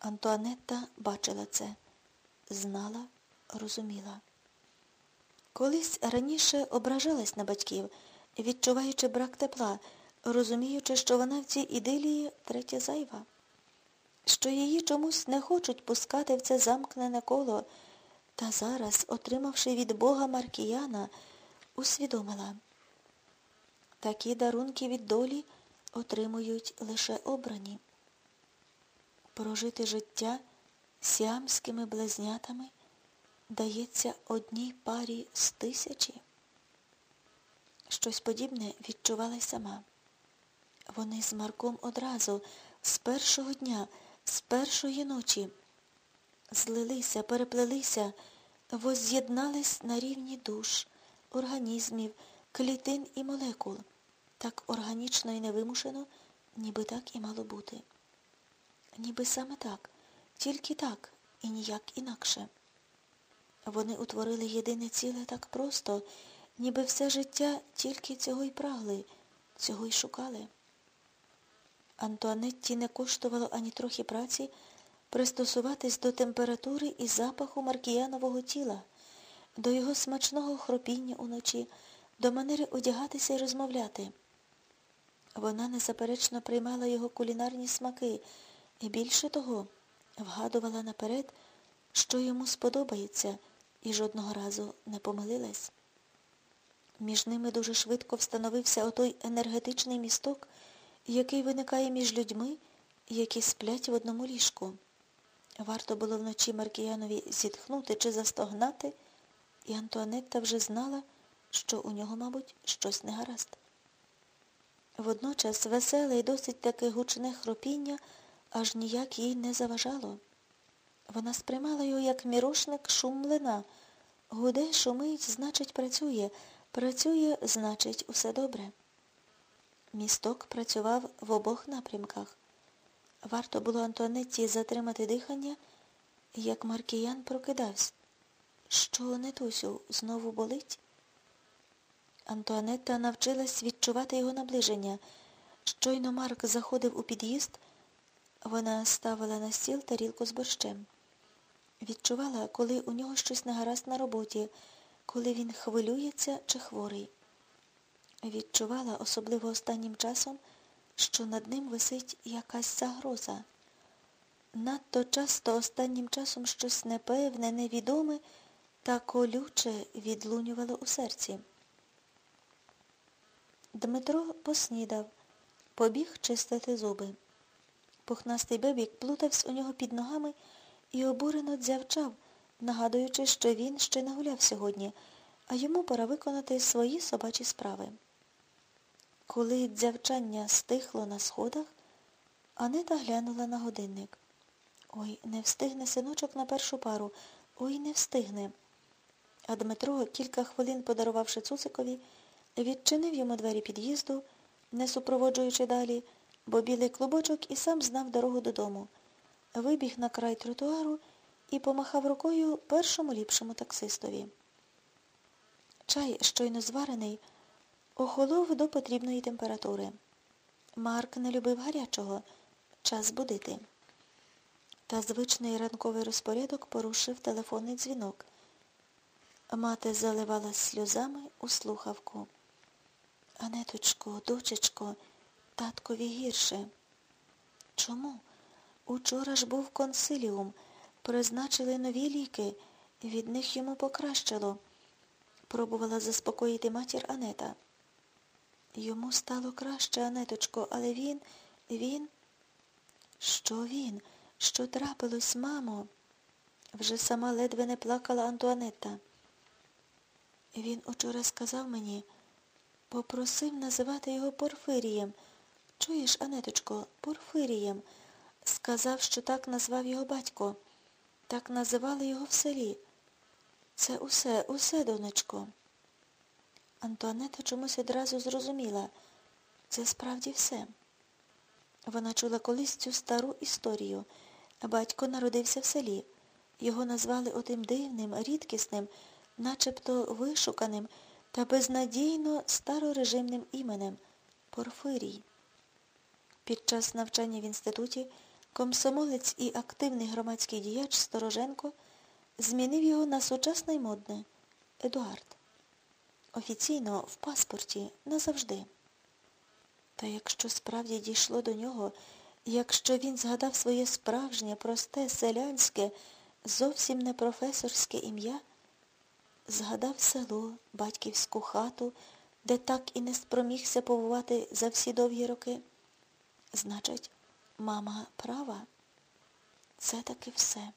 Антуанетта бачила це, знала, розуміла. Колись раніше ображалась на батьків, відчуваючи брак тепла, розуміючи, що вона в цій ідилії третя зайва, що її чомусь не хочуть пускати в це замкнене коло, та зараз, отримавши від Бога Маркіяна, усвідомила. Такі дарунки від долі отримують лише обрані. Прожити життя сіамськими близнятами дається одній парі з тисячі. Щось подібне відчувала й сама. Вони з Марком одразу, з першого дня, з першої ночі, злилися, переплелися, воз'єднались на рівні душ, організмів, клітин і молекул, так органічно і невимушено, ніби так і мало бути. Ніби саме так, тільки так і ніяк інакше. Вони утворили єдине ціле так просто, ніби все життя тільки цього й прагли, цього й шукали. Антуанетті не коштувало ані трохи праці пристосуватись до температури і запаху маркіянового тіла, до його смачного хропіння уночі, до манери одягатися і розмовляти. Вона незаперечно приймала його кулінарні смаки і більше того вгадувала наперед, що йому сподобається, і жодного разу не помилилась. Між ними дуже швидко встановився отой енергетичний місток, який виникає між людьми, які сплять в одному ліжку. Варто було вночі Маркіянові зітхнути чи застогнати, і Антуанетта вже знала, що у нього, мабуть, щось негаразд. Водночас веселе і досить таке гучне хропіння аж ніяк їй не заважало. Вона сприймала його як мірошник шум млина. Гуде, шумить, значить, працює. Працює, значить, усе добре. Місток працював в обох напрямках. Варто було Антуанетті затримати дихання, як Маркіян прокидався. Що, Нетусю, знову болить? Антуанетта навчилась відчувати його наближення. Щойно Марк заходив у під'їзд, вона ставила на стіл тарілку з борщем. Відчувала, коли у нього щось негаразд на роботі, коли він хвилюється чи хворий. Відчувала, особливо останнім часом, що над ним висить якась загроза. Надто часто останнім часом щось непевне, невідоме та колюче відлунювало у серці. Дмитро поснідав, побіг чистити зуби. Пухнастий бебік плутався у нього під ногами і обурено дзявчав, нагадуючи, що він ще не гуляв сьогодні, а йому пора виконати свої собачі справи. Коли дзявчання стихло на сходах, Анета глянула на годинник. Ой, не встигне синочок на першу пару, ой, не встигне. А Дмитро, кілька хвилин подарувавши Цуцикові, відчинив йому двері під'їзду, не супроводжуючи далі, бо білий клубочок і сам знав дорогу додому. Вибіг на край тротуару і помахав рукою першому ліпшому таксистові. Чай, щойно зварений, охолов до потрібної температури. Марк не любив гарячого, час будити. Та звичний ранковий розпорядок порушив телефонний дзвінок. Мати заливалась сльозами у слухавку. Анеточко, дочечко, таткові гірше. Чому? Учора ж був консиліум, призначили нові ліки, від них йому покращило. Пробувала заспокоїти матір Анета. Йому стало краще, Анеточко, але він, він... Що він? Що трапилось, мамо? Вже сама ледве не плакала Антуанетта. Він учора сказав мені, попросив називати його Порфирієм. Чуєш, Анеточко, Порфирієм. Сказав, що так назвав його батько. Так називали його в селі. Це усе, усе, донечко. Антуанета чомусь одразу зрозуміла. Це справді все. Вона чула колись цю стару історію. Батько народився в селі. Його назвали отим дивним, рідкісним, начебто вишуканим та безнадійно старорежимним іменем Порфирій. Під час навчання в інституті Комсомолець і активний громадський діяч Стороженко змінив його на сучасне й модне Едуард. Офіційно в паспорті назавжди. Та якщо справді дійшло до нього, якщо він згадав своє справжнє, просте, селянське, зовсім не професорське ім'я, згадав село, батьківську хату, де так і не спромігся побувати за всі довгі роки, значить, мама права. Це таки все.